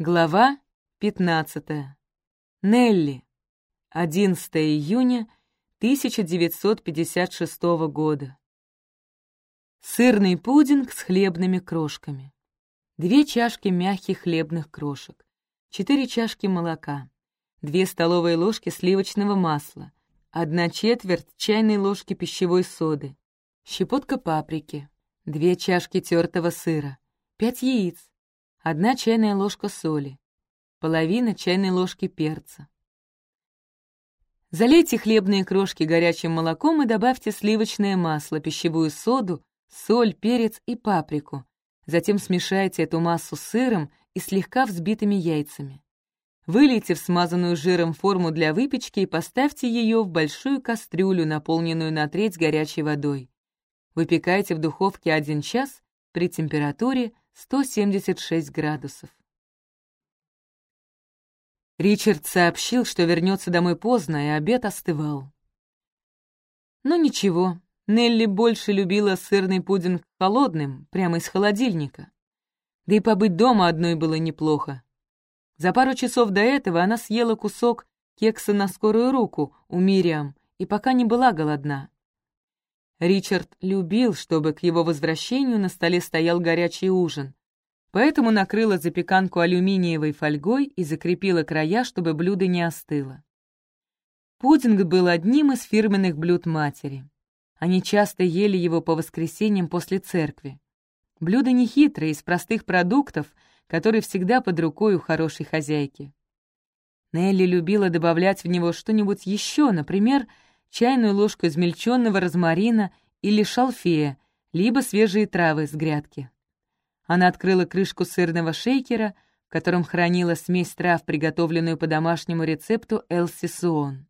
Глава 15. Нелли. 11 июня 1956 года. Сырный пудинг с хлебными крошками. Две чашки мягких хлебных крошек. Четыре чашки молока. Две столовые ложки сливочного масла. Одна четверть чайной ложки пищевой соды. Щепотка паприки. Две чашки тертого сыра. Пять яиц одна чайная ложка соли, половина чайной ложки перца. Залейте хлебные крошки горячим молоком и добавьте сливочное масло, пищевую соду, соль, перец и паприку. Затем смешайте эту массу с сыром и слегка взбитыми яйцами. Вылейте в смазанную жиром форму для выпечки и поставьте ее в большую кастрюлю, наполненную на треть горячей водой. Выпекайте в духовке 1 час при температуре 176 градусов. Ричард сообщил, что вернется домой поздно, и обед остывал. Но ничего, Нелли больше любила сырный пудинг холодным, прямо из холодильника. Да и побыть дома одной было неплохо. За пару часов до этого она съела кусок кекса на скорую руку у Мириам и пока не была голодна. Ричард любил, чтобы к его возвращению на столе стоял горячий ужин, поэтому накрыла запеканку алюминиевой фольгой и закрепила края, чтобы блюдо не остыло. Пудинг был одним из фирменных блюд матери. Они часто ели его по воскресеньям после церкви. Блюдо нехитрое, из простых продуктов, которые всегда под рукой у хорошей хозяйки. Нелли любила добавлять в него что-нибудь еще, например, чайную ложку измельченного розмарина или шалфея, либо свежие травы с грядки. Она открыла крышку сырного шейкера, в котором хранила смесь трав, приготовленную по домашнему рецепту Элси Суон.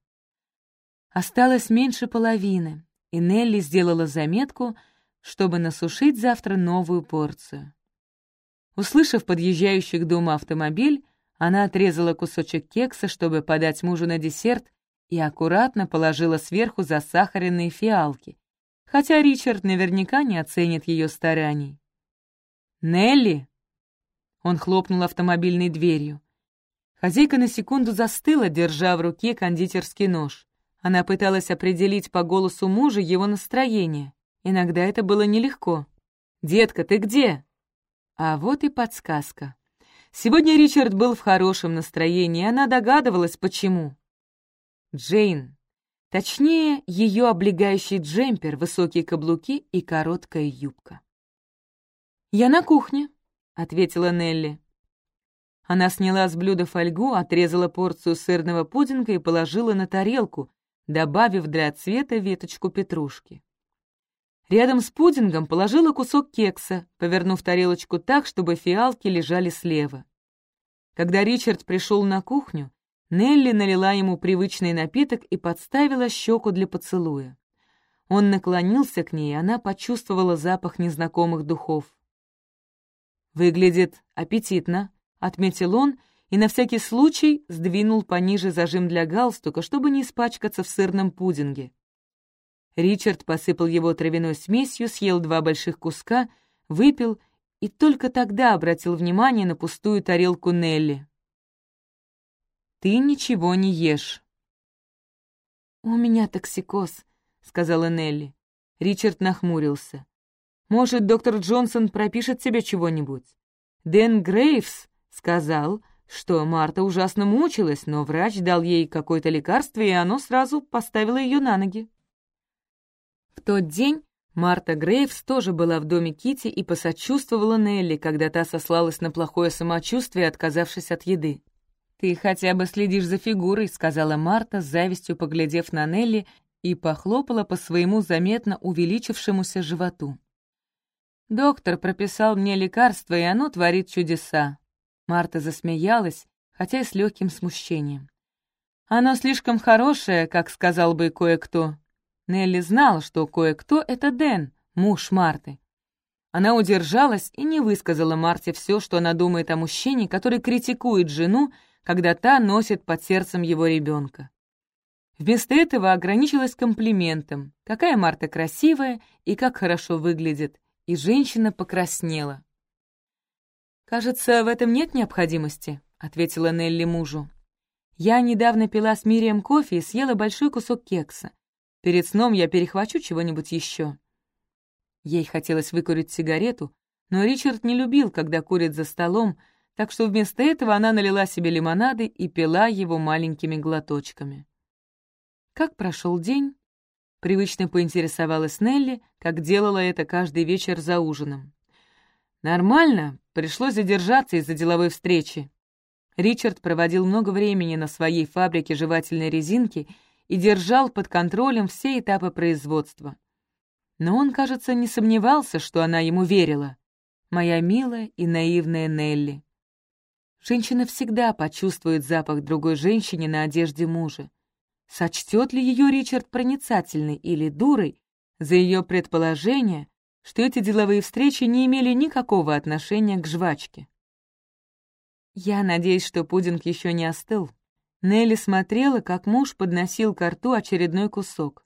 Осталось меньше половины, и Нелли сделала заметку, чтобы насушить завтра новую порцию. Услышав подъезжающий к дому автомобиль, она отрезала кусочек кекса, чтобы подать мужу на десерт, и аккуратно положила сверху засахаренные фиалки, хотя Ричард наверняка не оценит ее стараний. «Нелли!» Он хлопнул автомобильной дверью. Хозяйка на секунду застыла, держа в руке кондитерский нож. Она пыталась определить по голосу мужа его настроение. Иногда это было нелегко. «Детка, ты где?» А вот и подсказка. Сегодня Ричард был в хорошем настроении, и она догадывалась, почему. Джейн. Точнее, ее облегающий джемпер, высокие каблуки и короткая юбка. «Я на кухне», — ответила Нелли. Она сняла с блюда фольгу, отрезала порцию сырного пудинга и положила на тарелку, добавив для цвета веточку петрушки. Рядом с пудингом положила кусок кекса, повернув тарелочку так, чтобы фиалки лежали слева. Когда Ричард пришел на кухню, Нелли налила ему привычный напиток и подставила щеку для поцелуя. Он наклонился к ней, и она почувствовала запах незнакомых духов. «Выглядит аппетитно», — отметил он и на всякий случай сдвинул пониже зажим для галстука, чтобы не испачкаться в сырном пудинге. Ричард посыпал его травяной смесью, съел два больших куска, выпил и только тогда обратил внимание на пустую тарелку Нелли. «Ты ничего не ешь». «У меня токсикоз», — сказала Нелли. Ричард нахмурился. «Может, доктор Джонсон пропишет тебе чего-нибудь?» Дэн Грейвс сказал, что Марта ужасно мучилась, но врач дал ей какое-то лекарство, и оно сразу поставило ее на ноги. В тот день Марта Грейвс тоже была в доме Кити и посочувствовала Нелли, когда та сослалась на плохое самочувствие, отказавшись от еды. «Ты хотя бы следишь за фигурой», — сказала Марта, завистью поглядев на Нелли и похлопала по своему заметно увеличившемуся животу. «Доктор прописал мне лекарство, и оно творит чудеса». Марта засмеялась, хотя и с легким смущением. «Оно слишком хорошее, как сказал бы кое-кто». Нелли знала, что кое-кто — это Дэн, муж Марты. Она удержалась и не высказала Марте все, что она думает о мужчине, который критикует жену, когда та носит под сердцем его ребенка. Вместо этого ограничилась комплиментом, какая Марта красивая и как хорошо выглядит, и женщина покраснела. «Кажется, в этом нет необходимости», — ответила Нелли мужу. «Я недавно пила с Мирием кофе и съела большой кусок кекса. Перед сном я перехвачу чего-нибудь еще». Ей хотелось выкурить сигарету, но Ричард не любил, когда курит за столом, так что вместо этого она налила себе лимонады и пила его маленькими глоточками. Как прошел день? Привычно поинтересовалась Нелли, как делала это каждый вечер за ужином. «Нормально, пришлось задержаться из-за деловой встречи». Ричард проводил много времени на своей фабрике жевательной резинки и держал под контролем все этапы производства. Но он, кажется, не сомневался, что она ему верила. Моя милая и наивная Нелли. Женщина всегда почувствует запах другой женщины на одежде мужа. Сочтет ли ее Ричард проницательной или дурой за ее предположение, что эти деловые встречи не имели никакого отношения к жвачке? Я надеюсь, что пудинг еще не остыл. Нелли смотрела, как муж подносил к рту очередной кусок.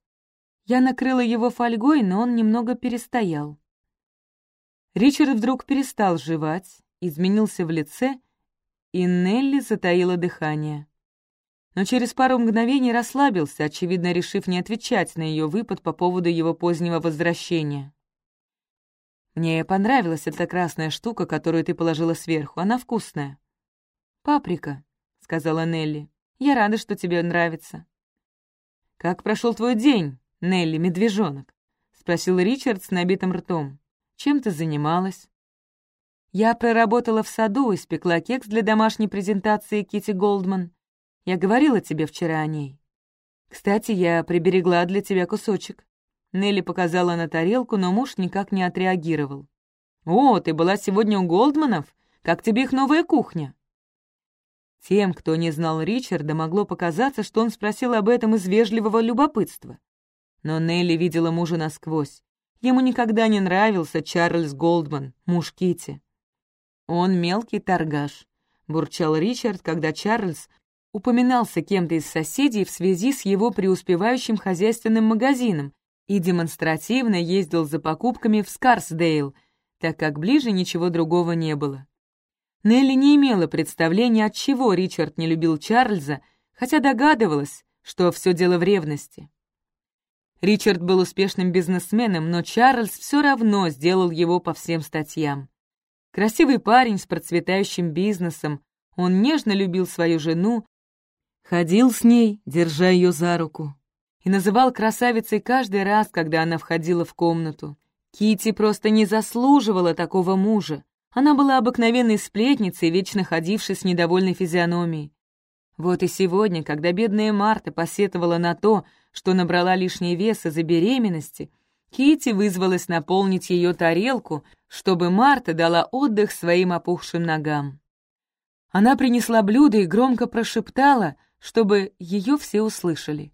Я накрыла его фольгой, но он немного перестоял. Ричард вдруг перестал жевать, изменился в лице, и Нелли затаила дыхание. Но через пару мгновений расслабился, очевидно, решив не отвечать на ее выпад по поводу его позднего возвращения. «Мне понравилась эта красная штука, которую ты положила сверху. Она вкусная». «Паприка», — сказала Нелли. «Я рада, что тебе нравится». «Как прошел твой день?» Нелли, медвежонок?» — спросил Ричард с набитым ртом. «Чем ты занималась?» «Я проработала в саду, и испекла кекс для домашней презентации Кити Голдман. Я говорила тебе вчера о ней. Кстати, я приберегла для тебя кусочек». Нелли показала на тарелку, но муж никак не отреагировал. «О, ты была сегодня у Голдманов? Как тебе их новая кухня?» Тем, кто не знал Ричарда, могло показаться, что он спросил об этом из вежливого любопытства. Но Нелли видела мужа насквозь. Ему никогда не нравился Чарльз Голдман, муж Кити. «Он мелкий торгаш», — бурчал Ричард, когда Чарльз упоминался кем-то из соседей в связи с его преуспевающим хозяйственным магазином и демонстративно ездил за покупками в Скарсдейл, так как ближе ничего другого не было. Нелли не имела представления, от чего Ричард не любил Чарльза, хотя догадывалась, что все дело в ревности. Ричард был успешным бизнесменом, но Чарльз все равно сделал его по всем статьям. Красивый парень с процветающим бизнесом, он нежно любил свою жену, ходил с ней, держа ее за руку, и называл красавицей каждый раз, когда она входила в комнату. Кити просто не заслуживала такого мужа. Она была обыкновенной сплетницей, вечно ходившей с недовольной физиономией. Вот и сегодня, когда бедная Марта посетовала на то, что набрала лишний вес из-за беременности, Кити вызвалась наполнить ее тарелку, чтобы Марта дала отдых своим опухшим ногам. Она принесла блюдо и громко прошептала, чтобы ее все услышали.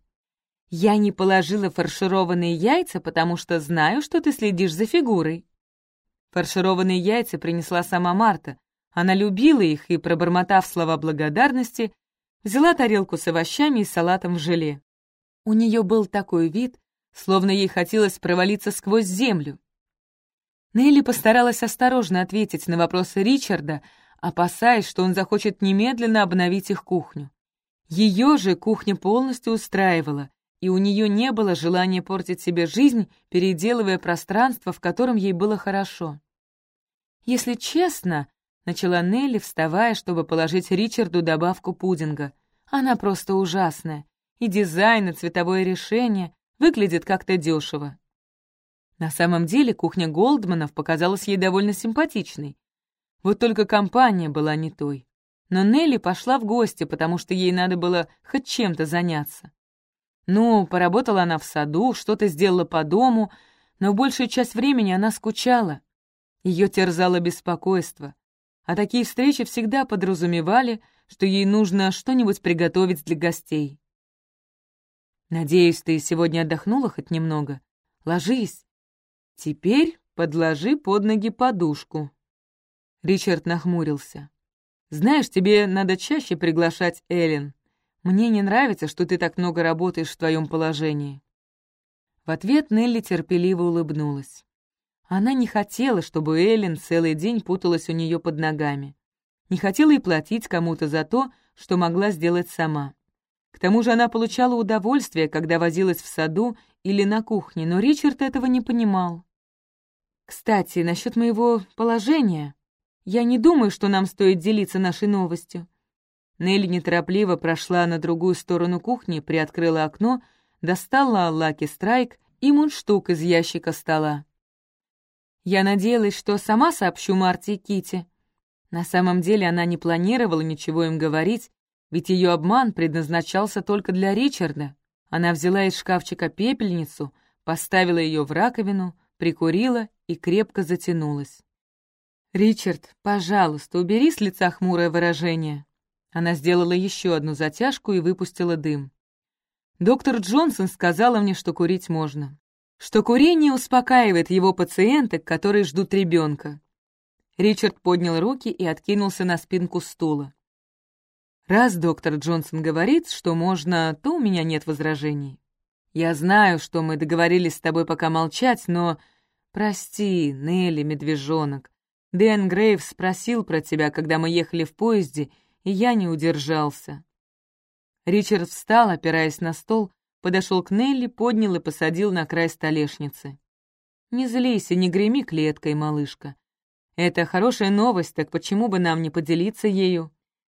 «Я не положила фаршированные яйца, потому что знаю, что ты следишь за фигурой». Фаршированные яйца принесла сама Марта. Она любила их и, пробормотав слова благодарности, взяла тарелку с овощами и салатом в желе. У нее был такой вид, словно ей хотелось провалиться сквозь землю. Нелли постаралась осторожно ответить на вопросы Ричарда, опасаясь, что он захочет немедленно обновить их кухню. Ее же кухня полностью устраивала, и у нее не было желания портить себе жизнь, переделывая пространство, в котором ей было хорошо. «Если честно», — начала Нелли, вставая, чтобы положить Ричарду добавку пудинга, «она просто ужасная и дизайн, и цветовое решение выглядит как-то дешево. На самом деле кухня Голдманов показалась ей довольно симпатичной. Вот только компания была не той. Но Нелли пошла в гости, потому что ей надо было хоть чем-то заняться. Ну, поработала она в саду, что-то сделала по дому, но большую часть времени она скучала. Ее терзало беспокойство. А такие встречи всегда подразумевали, что ей нужно что-нибудь приготовить для гостей. Надеюсь, ты сегодня отдохнула хоть немного? Ложись. Теперь подложи под ноги подушку. Ричард нахмурился. Знаешь, тебе надо чаще приглашать Эллен. Мне не нравится, что ты так много работаешь в твоем положении. В ответ Нелли терпеливо улыбнулась. Она не хотела, чтобы Эллен целый день путалась у нее под ногами. Не хотела и платить кому-то за то, что могла сделать сама. К тому же она получала удовольствие, когда возилась в саду или на кухне, но Ричард этого не понимал. «Кстати, насчет моего положения. Я не думаю, что нам стоит делиться нашей новостью». Нелли неторопливо прошла на другую сторону кухни, приоткрыла окно, достала Лаки Страйк и мундштук из ящика стола. Я надеялась, что сама сообщу Марте и Кити. На самом деле она не планировала ничего им говорить, ведь ее обман предназначался только для Ричарда. Она взяла из шкафчика пепельницу, поставила ее в раковину, прикурила и крепко затянулась. «Ричард, пожалуйста, убери с лица хмурое выражение». Она сделала еще одну затяжку и выпустила дым. Доктор Джонсон сказала мне, что курить можно. Что курение успокаивает его пациенток, которые ждут ребенка. Ричард поднял руки и откинулся на спинку стула. Раз доктор Джонсон говорит, что можно, то у меня нет возражений. Я знаю, что мы договорились с тобой пока молчать, но... Прости, Нелли, медвежонок. Дэн Грейв спросил про тебя, когда мы ехали в поезде, и я не удержался. Ричард встал, опираясь на стол, подошел к Нелли, поднял и посадил на край столешницы. «Не злись и не греми клеткой, малышка. Это хорошая новость, так почему бы нам не поделиться ею?»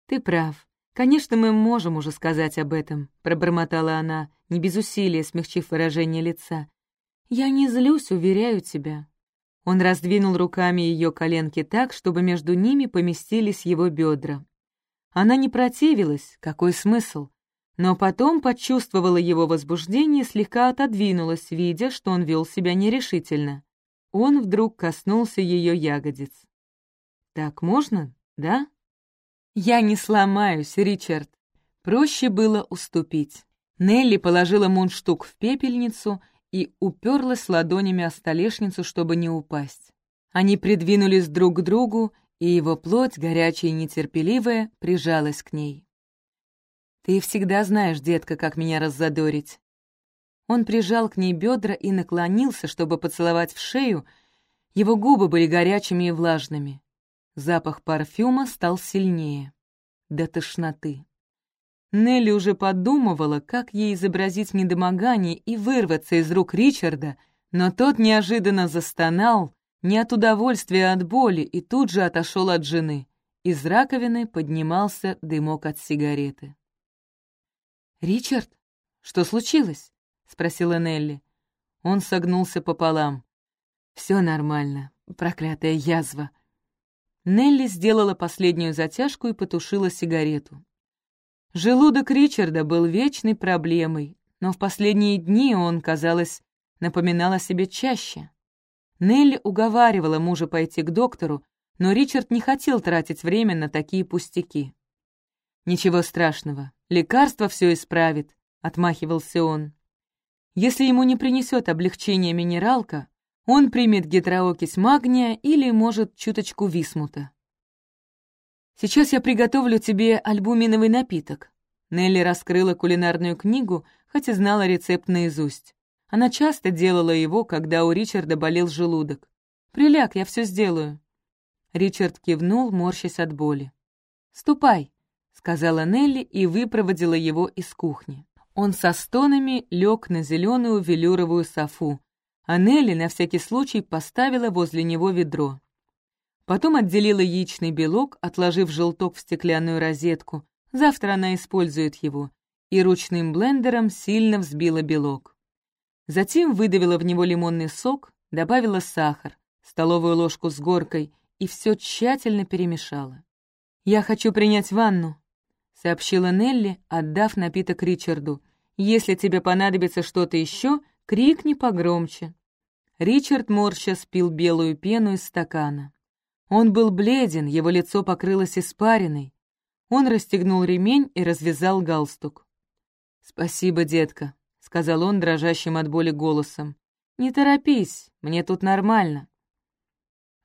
«Ты прав. «Конечно, мы можем уже сказать об этом», — пробормотала она, не без усилия смягчив выражение лица. «Я не злюсь, уверяю тебя». Он раздвинул руками ее коленки так, чтобы между ними поместились его бедра. Она не противилась, какой смысл? Но потом почувствовала его возбуждение и слегка отодвинулась, видя, что он вел себя нерешительно. Он вдруг коснулся ее ягодиц. «Так можно, да?» «Я не сломаюсь, Ричард». Проще было уступить. Нелли положила мундштук в пепельницу и уперлась ладонями о столешницу, чтобы не упасть. Они придвинулись друг к другу, и его плоть, горячая и нетерпеливая, прижалась к ней. «Ты всегда знаешь, детка, как меня раззадорить». Он прижал к ней бедра и наклонился, чтобы поцеловать в шею. Его губы были горячими и влажными. Запах парфюма стал сильнее. До тошноты. Нелли уже подумывала, как ей изобразить недомогание и вырваться из рук Ричарда, но тот неожиданно застонал, не от удовольствия, а от боли, и тут же отошел от жены. Из раковины поднимался дымок от сигареты. «Ричард, что случилось?» — спросила Нелли. Он согнулся пополам. «Все нормально, проклятая язва», Нелли сделала последнюю затяжку и потушила сигарету. Желудок Ричарда был вечной проблемой, но в последние дни он, казалось, напоминал о себе чаще. Нелли уговаривала мужа пойти к доктору, но Ричард не хотел тратить время на такие пустяки. «Ничего страшного, лекарство все исправит», — отмахивался он. «Если ему не принесет облегчение минералка, он примет гидроокись магния или, может, чуточку висмута. «Сейчас я приготовлю тебе альбуминовый напиток». Нелли раскрыла кулинарную книгу, хоть и знала рецепт наизусть. Она часто делала его, когда у Ричарда болел желудок. «Приляг, я все сделаю». Ричард кивнул, морщась от боли. «Ступай», — сказала Нелли и выпроводила его из кухни. Он со стонами лег на зеленую велюровую софу, а Нелли на всякий случай поставила возле него ведро. Потом отделила яичный белок, отложив желток в стеклянную розетку, завтра она использует его, и ручным блендером сильно взбила белок. Затем выдавила в него лимонный сок, добавила сахар, столовую ложку с горкой и все тщательно перемешала. «Я хочу принять ванну», — сообщила Нелли, отдав напиток Ричарду. «Если тебе понадобится что-то еще, крикни погромче». Ричард морща спил белую пену из стакана. Он был бледен, его лицо покрылось испариной. Он расстегнул ремень и развязал галстук. «Спасибо, детка», — сказал он дрожащим от боли голосом. «Не торопись, мне тут нормально».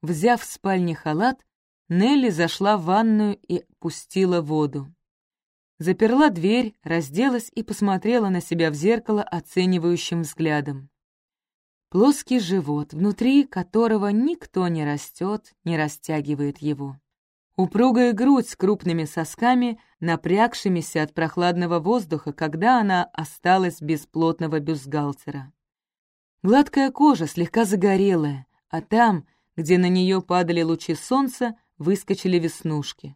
Взяв в спальне халат, Нелли зашла в ванную и пустила воду. Заперла дверь, разделась и посмотрела на себя в зеркало оценивающим взглядом. плоский живот, внутри которого никто не растет, не растягивает его. Упругая грудь с крупными сосками, напрягшимися от прохладного воздуха, когда она осталась без плотного бюстгальтера. Гладкая кожа, слегка загорелая, а там, где на нее падали лучи солнца, выскочили веснушки.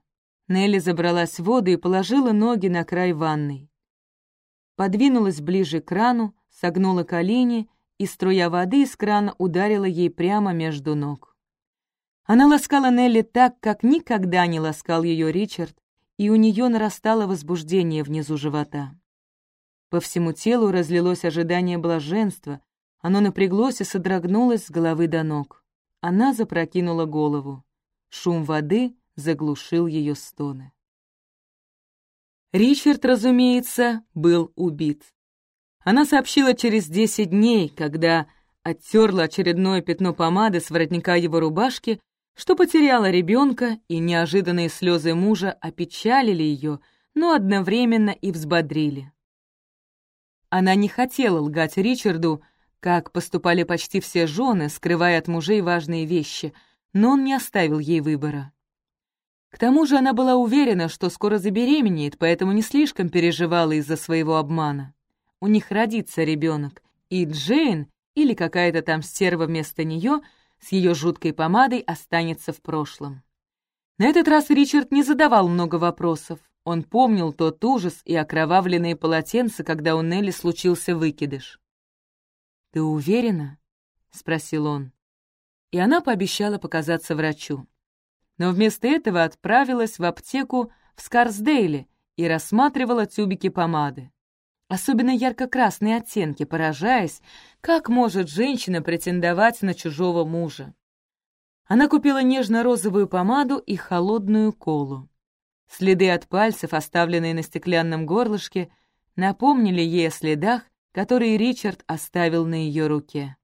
Нелли забралась в воду и положила ноги на край ванной. Подвинулась ближе к крану, согнула колени, и струя воды из крана ударила ей прямо между ног. Она ласкала Нелли так, как никогда не ласкал ее Ричард, и у нее нарастало возбуждение внизу живота. По всему телу разлилось ожидание блаженства, оно напряглось и содрогнулось с головы до ног. Она запрокинула голову. Шум воды заглушил ее стоны. Ричард, разумеется, был убит. Она сообщила через десять дней, когда оттерла очередное пятно помады с воротника его рубашки, что потеряла ребенка, и неожиданные слезы мужа опечалили ее, но одновременно и взбодрили. Она не хотела лгать Ричарду, как поступали почти все жены, скрывая от мужей важные вещи, но он не оставил ей выбора. К тому же она была уверена, что скоро забеременеет, поэтому не слишком переживала из-за своего обмана. У них родится ребенок, и Джейн, или какая-то там стерва вместо нее — с ее жуткой помадой останется в прошлом. На этот раз Ричард не задавал много вопросов. Он помнил тот ужас и окровавленные полотенца, когда у Нелли случился выкидыш. «Ты уверена?» — спросил он. И она пообещала показаться врачу. Но вместо этого отправилась в аптеку в Скарсдейле и рассматривала тюбики помады особенно ярко-красные оттенки, поражаясь, как может женщина претендовать на чужого мужа. Она купила нежно-розовую помаду и холодную колу. Следы от пальцев, оставленные на стеклянном горлышке, напомнили ей о следах, которые Ричард оставил на ее руке.